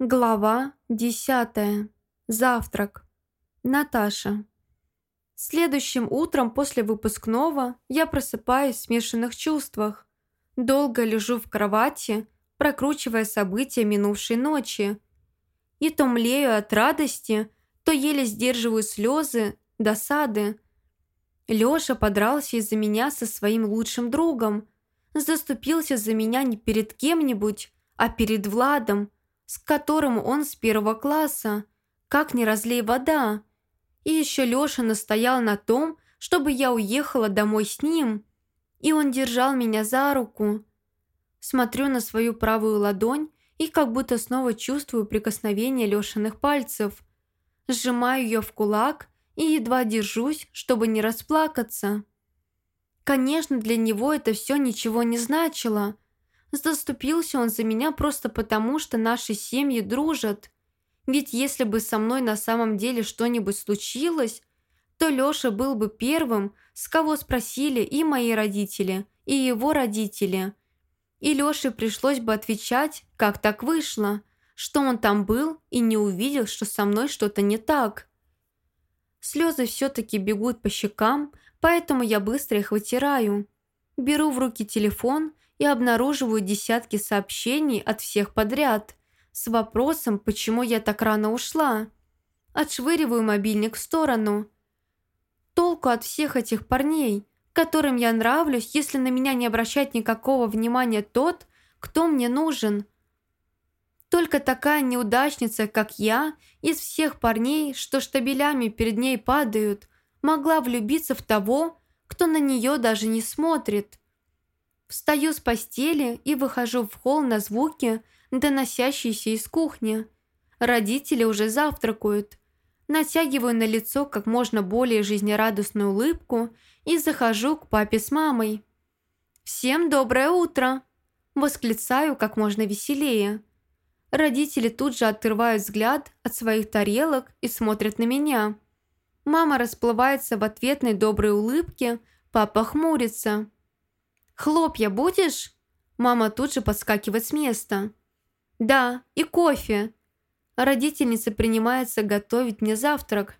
Глава десятая. Завтрак. Наташа. Следующим утром после выпускного я просыпаюсь в смешанных чувствах. Долго лежу в кровати, прокручивая события минувшей ночи. И то млею от радости, то еле сдерживаю слезы, досады. Лёша подрался из-за меня со своим лучшим другом. Заступился за меня не перед кем-нибудь, а перед Владом – с которым он с первого класса. Как не разлей вода. И еще Леша настоял на том, чтобы я уехала домой с ним. И он держал меня за руку. Смотрю на свою правую ладонь и как будто снова чувствую прикосновение Лешиных пальцев. Сжимаю ее в кулак и едва держусь, чтобы не расплакаться. Конечно, для него это все ничего не значило – Заступился он за меня просто потому, что наши семьи дружат. Ведь если бы со мной на самом деле что-нибудь случилось, то Лёша был бы первым, с кого спросили и мои родители, и его родители. И Лёше пришлось бы отвечать, как так вышло, что он там был и не увидел, что со мной что-то не так. Слезы все-таки бегут по щекам, поэтому я быстро их вытираю. Беру в руки телефон и обнаруживаю десятки сообщений от всех подряд с вопросом, почему я так рано ушла. Отшвыриваю мобильник в сторону. Толку от всех этих парней, которым я нравлюсь, если на меня не обращать никакого внимания тот, кто мне нужен. Только такая неудачница, как я, из всех парней, что штабелями перед ней падают, могла влюбиться в того, кто на нее даже не смотрит. Встаю с постели и выхожу в холл на звуки, доносящиеся из кухни. Родители уже завтракают. Натягиваю на лицо как можно более жизнерадостную улыбку и захожу к папе с мамой. «Всем доброе утро!» Восклицаю как можно веселее. Родители тут же отрывают взгляд от своих тарелок и смотрят на меня. Мама расплывается в ответной доброй улыбке, папа хмурится. «Хлопья будешь?» Мама тут же подскакивает с места. «Да, и кофе». Родительница принимается готовить мне завтрак.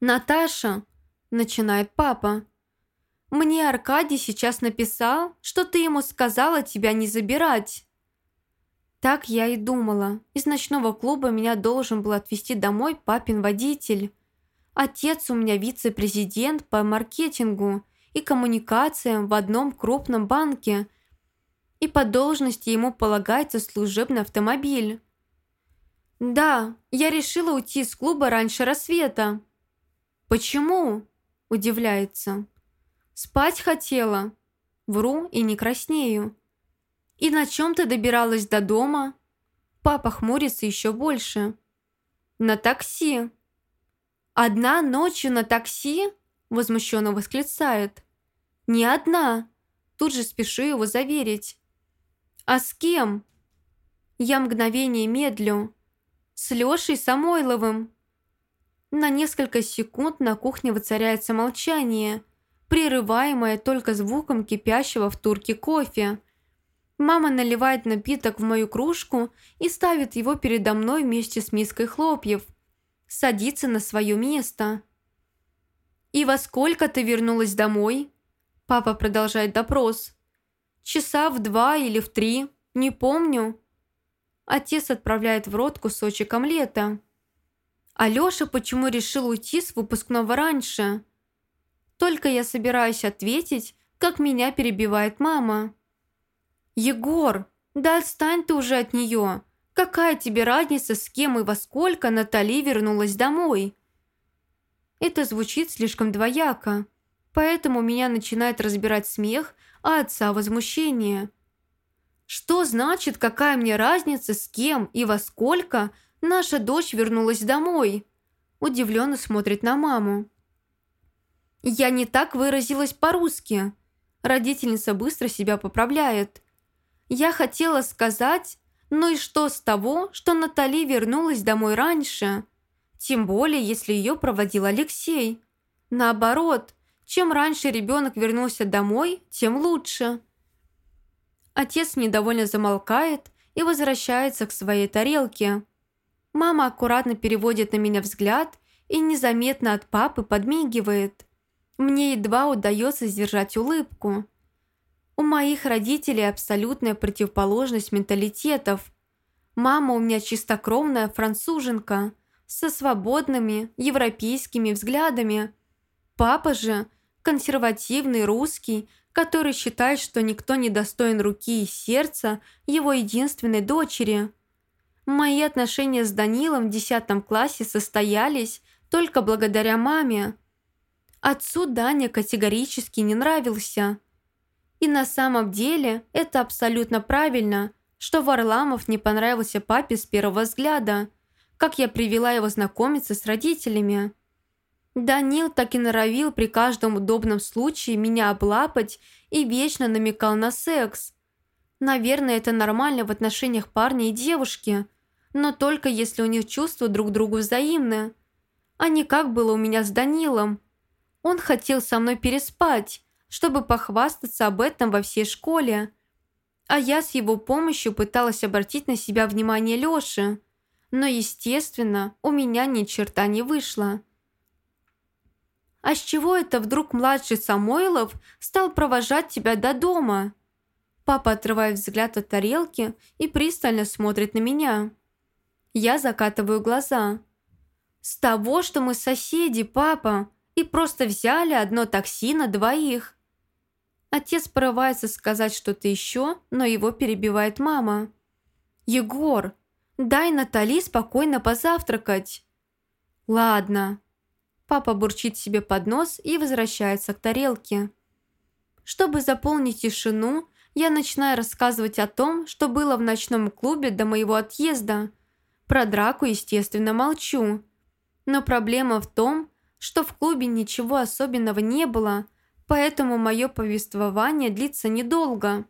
«Наташа», – начинает папа, – «мне Аркадий сейчас написал, что ты ему сказала тебя не забирать». Так я и думала. Из ночного клуба меня должен был отвезти домой папин водитель. Отец у меня вице-президент по маркетингу – и коммуникациям в одном крупном банке, и по должности ему полагается служебный автомобиль. «Да, я решила уйти из клуба раньше рассвета». «Почему?» – удивляется. «Спать хотела». Вру и не краснею. «И на чем ты добиралась до дома?» Папа хмурится еще больше. «На такси». «Одна ночью на такси?» Возмущенно восклицает. «Не одна!» Тут же спешу его заверить. «А с кем?» Я мгновение медлю. «С Лешей Самойловым!» На несколько секунд на кухне воцаряется молчание, прерываемое только звуком кипящего в турке кофе. Мама наливает напиток в мою кружку и ставит его передо мной вместе с миской хлопьев. Садится на свое место. «И во сколько ты вернулась домой?» Папа продолжает допрос. «Часа в два или в три, не помню». Отец отправляет в рот кусочек омлета. «Алёша почему решил уйти с выпускного раньше?» Только я собираюсь ответить, как меня перебивает мама. «Егор, да отстань ты уже от нее. Какая тебе разница, с кем и во сколько Натали вернулась домой?» Это звучит слишком двояко, поэтому меня начинает разбирать смех, а отца возмущение. Что значит, какая мне разница, с кем и во сколько наша дочь вернулась домой? Удивленно смотрит на маму. Я не так выразилась по-русски. Родительница быстро себя поправляет. Я хотела сказать, ну и что с того, что Натали вернулась домой раньше? Тем более, если ее проводил Алексей. Наоборот, чем раньше ребенок вернулся домой, тем лучше. Отец недовольно замолкает и возвращается к своей тарелке. Мама аккуратно переводит на меня взгляд и незаметно от папы подмигивает. Мне едва удается сдержать улыбку. У моих родителей абсолютная противоположность менталитетов. Мама у меня чистокровная француженка со свободными европейскими взглядами. Папа же консервативный русский, который считает, что никто не достоин руки и сердца его единственной дочери. Мои отношения с Данилом в десятом классе состоялись только благодаря маме. Отцу Даня категорически не нравился – и на самом деле это абсолютно правильно, что Варламов не понравился папе с первого взгляда, как я привела его знакомиться с родителями. Данил так и норовил при каждом удобном случае меня облапать и вечно намекал на секс. Наверное, это нормально в отношениях парня и девушки, но только если у них чувства друг к другу взаимны. А не как было у меня с Данилом. Он хотел со мной переспать, чтобы похвастаться об этом во всей школе. А я с его помощью пыталась обратить на себя внимание Лёши. Но, естественно, у меня ни черта не вышло. «А с чего это вдруг младший Самойлов стал провожать тебя до дома?» Папа отрывает взгляд от тарелки и пристально смотрит на меня. Я закатываю глаза. «С того, что мы соседи, папа, и просто взяли одно такси на двоих. Отец порывается сказать что-то еще, но его перебивает мама. «Егор, дай Натали спокойно позавтракать». «Ладно». Папа бурчит себе под нос и возвращается к тарелке. Чтобы заполнить тишину, я начинаю рассказывать о том, что было в ночном клубе до моего отъезда. Про драку, естественно, молчу. Но проблема в том, что в клубе ничего особенного не было, поэтому мое повествование длится недолго.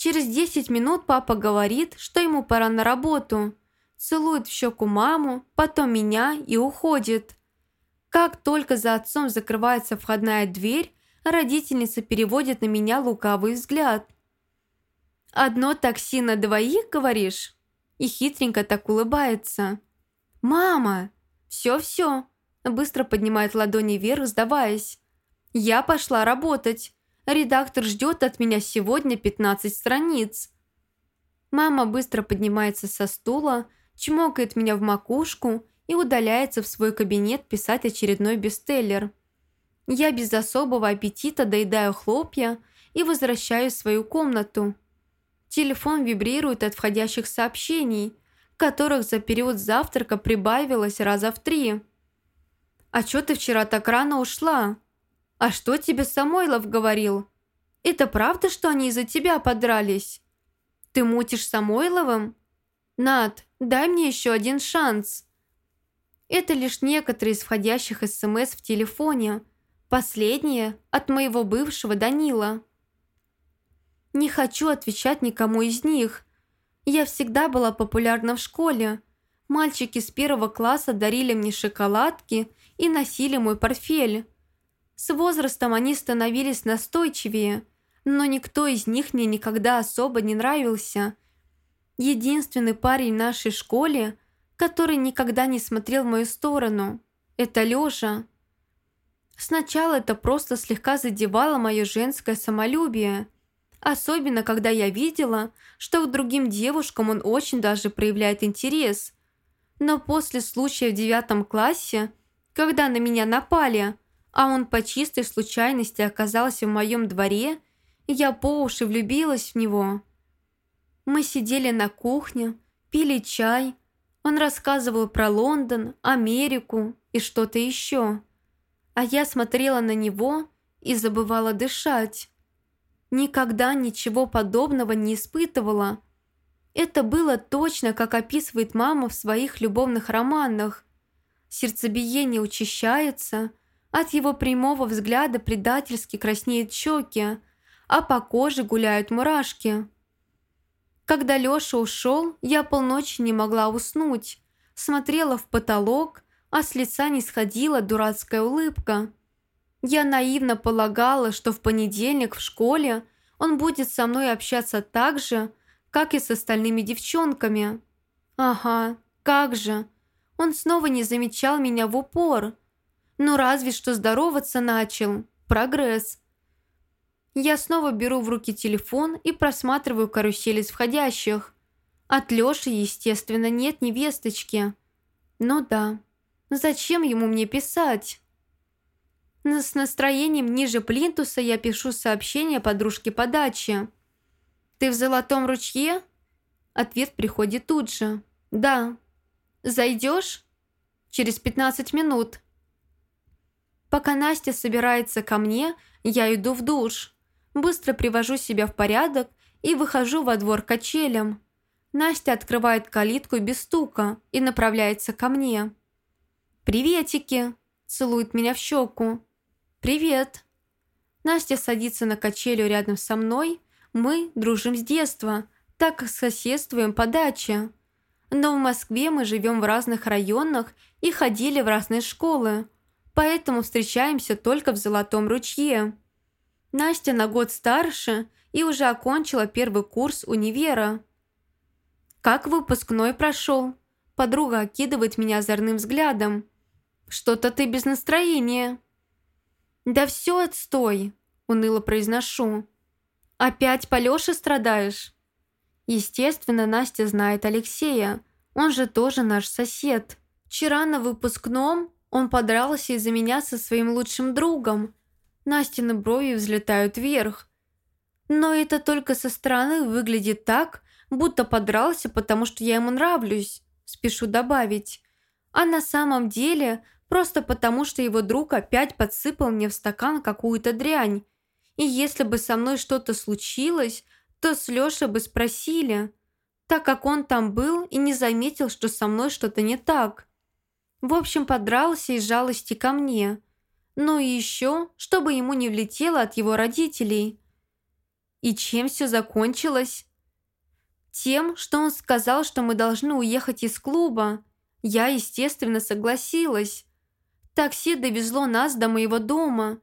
Через 10 минут папа говорит, что ему пора на работу, целует в щеку маму, потом меня и уходит. Как только за отцом закрывается входная дверь, родительница переводит на меня лукавый взгляд. «Одно такси на двоих, говоришь?» И хитренько так улыбается. «Мама!» «Все-все!» Быстро поднимает ладони вверх, сдаваясь. Я пошла работать. Редактор ждет от меня сегодня 15 страниц. Мама быстро поднимается со стула, чмокает меня в макушку и удаляется в свой кабинет писать очередной бестселлер. Я без особого аппетита доедаю хлопья и возвращаюсь в свою комнату. Телефон вибрирует от входящих сообщений, которых за период завтрака прибавилось раза в три. «А чё ты вчера так рано ушла?» «А что тебе Самойлов говорил? Это правда, что они из-за тебя подрались? Ты мутишь Самойловым? Над, дай мне еще один шанс». Это лишь некоторые из входящих СМС в телефоне. Последнее от моего бывшего Данила. Не хочу отвечать никому из них. Я всегда была популярна в школе. Мальчики с первого класса дарили мне шоколадки и носили мой портфель. С возрастом они становились настойчивее, но никто из них мне никогда особо не нравился. Единственный парень в нашей школе, который никогда не смотрел в мою сторону, это Лёша. Сначала это просто слегка задевало мое женское самолюбие, особенно когда я видела, что к другим девушкам он очень даже проявляет интерес. Но после случая в девятом классе, когда на меня напали, а он по чистой случайности оказался в моем дворе, и я по уши влюбилась в него. Мы сидели на кухне, пили чай, он рассказывал про Лондон, Америку и что-то еще. А я смотрела на него и забывала дышать. Никогда ничего подобного не испытывала. Это было точно, как описывает мама в своих любовных романах. Сердцебиение учащается – от его прямого взгляда предательски краснеют щеки, а по коже гуляют мурашки. Когда Лёша ушел, я полночи не могла уснуть. Смотрела в потолок, а с лица не сходила дурацкая улыбка. Я наивно полагала, что в понедельник в школе он будет со мной общаться так же, как и с остальными девчонками. Ага, как же. Он снова не замечал меня в упор. Ну разве что здороваться начал. Прогресс. Я снова беру в руки телефон и просматриваю карусель из входящих. От Лёши, естественно, нет невесточки. Ну да, зачем ему мне писать? С настроением ниже плинтуса я пишу сообщение подружке по даче. «Ты в золотом ручье?» Ответ приходит тут же. «Да». «Зайдешь?» «Через 15 минут». Пока Настя собирается ко мне, я иду в душ. Быстро привожу себя в порядок и выхожу во двор качелям. Настя открывает калитку без стука и направляется ко мне. «Приветики!» – целует меня в щеку. «Привет!» Настя садится на качелю рядом со мной. Мы дружим с детства, так как соседствуем по даче. Но в Москве мы живем в разных районах и ходили в разные школы, поэтому встречаемся только в Золотом ручье. Настя на год старше и уже окончила первый курс универа. «Как выпускной прошел?» Подруга окидывает меня озорным взглядом. «Что-то ты без настроения». «Да все отстой», – уныло произношу. «Опять по Лёше страдаешь?» Естественно, Настя знает Алексея. Он же тоже наш сосед. Вчера на выпускном он подрался из-за меня со своим лучшим другом. Настины брови взлетают вверх. Но это только со стороны выглядит так, будто подрался, потому что я ему нравлюсь, спешу добавить. А на самом деле просто потому, что его друг опять подсыпал мне в стакан какую-то дрянь. И если бы со мной что-то случилось, то с Лешей бы спросили, так как он там был и не заметил, что со мной что-то не так. В общем, подрался из жалости ко мне. Ну и еще, чтобы ему не влетело от его родителей. И чем все закончилось? Тем, что он сказал, что мы должны уехать из клуба. Я, естественно, согласилась. Такси довезло нас до моего дома.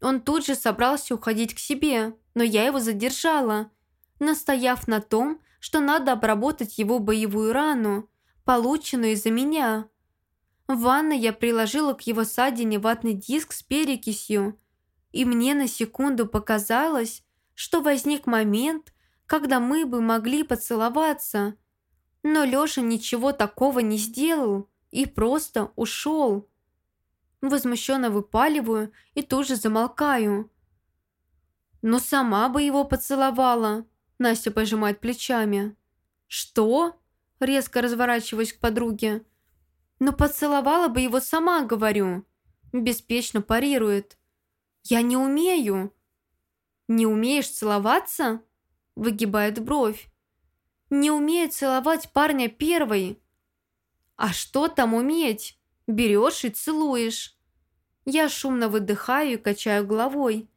Он тут же собрался уходить к себе, но я его задержала, настояв на том, что надо обработать его боевую рану, полученную из-за меня. В ванной я приложила к его ссадине ватный диск с перекисью, и мне на секунду показалось, что возник момент, когда мы бы могли поцеловаться. Но Лёша ничего такого не сделал и просто ушел. Возмущенно выпаливаю и тоже замолкаю. Но сама бы его поцеловала. Настя пожимает плечами. «Что?» Резко разворачиваюсь к подруге. «Но поцеловала бы его сама, говорю». Беспечно парирует. «Я не умею». «Не умеешь целоваться?» Выгибает бровь. «Не умею целовать парня первой». «А что там уметь?» Берешь и целуешь. Я шумно выдыхаю и качаю головой.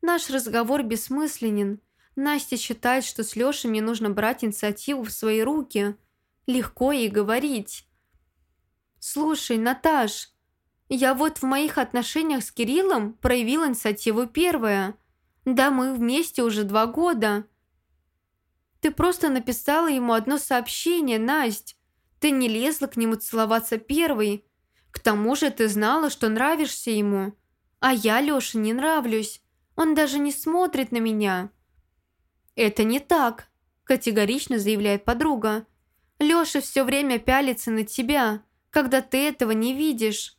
Наш разговор бессмысленен. Настя считает, что с Лешей мне нужно брать инициативу в свои руки. Легко ей говорить. «Слушай, Наташ, я вот в моих отношениях с Кириллом проявила инициативу первая. Да мы вместе уже два года. Ты просто написала ему одно сообщение, Насть. Ты не лезла к нему целоваться первой, к тому же ты знала, что нравишься ему. А я Лёше не нравлюсь. Он даже не смотрит на меня». «Это не так», – категорично заявляет подруга. «Лёша все время пялится на тебя, когда ты этого не видишь».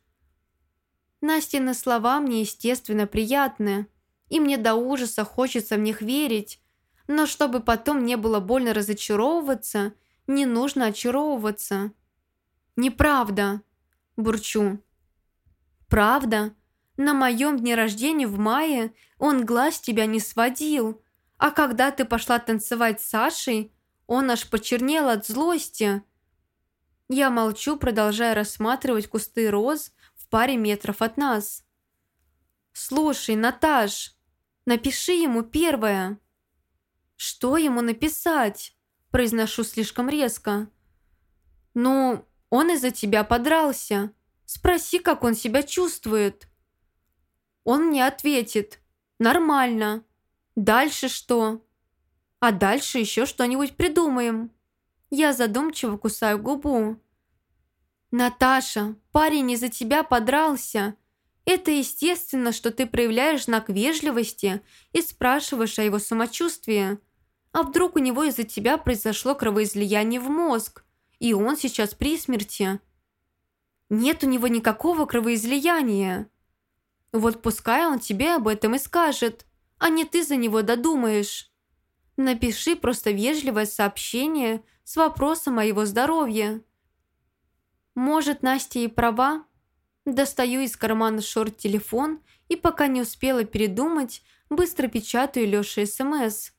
Настины слова мне, естественно, приятны, и мне до ужаса хочется в них верить, но чтобы потом не было больно разочаровываться, не нужно очаровываться. «Неправда», бурчу. «Правда? На моем дне рождения в мае он глаз тебя не сводил, а когда ты пошла танцевать с Сашей, он аж почернел от злости». Я молчу, продолжая рассматривать кусты роз в паре метров от нас. «Слушай, Наташ, напиши ему первое». «Что ему написать?» – произношу слишком резко. «Ну, он из-за тебя подрался. Спроси, как он себя чувствует». Он мне ответит. «Нормально. Дальше что?» А дальше еще что-нибудь придумаем. Я задумчиво кусаю губу. «Наташа, парень из-за тебя подрался. Это естественно, что ты проявляешь знак вежливости и спрашиваешь о его самочувствии. А вдруг у него из-за тебя произошло кровоизлияние в мозг, и он сейчас при смерти?» «Нет у него никакого кровоизлияния. Вот пускай он тебе об этом и скажет, а не ты за него додумаешь. Напиши просто вежливое сообщение с вопросом о его здоровье». Может, Настя и права? Достаю из кармана шорт телефон и пока не успела передумать, быстро печатаю Лёше СМС.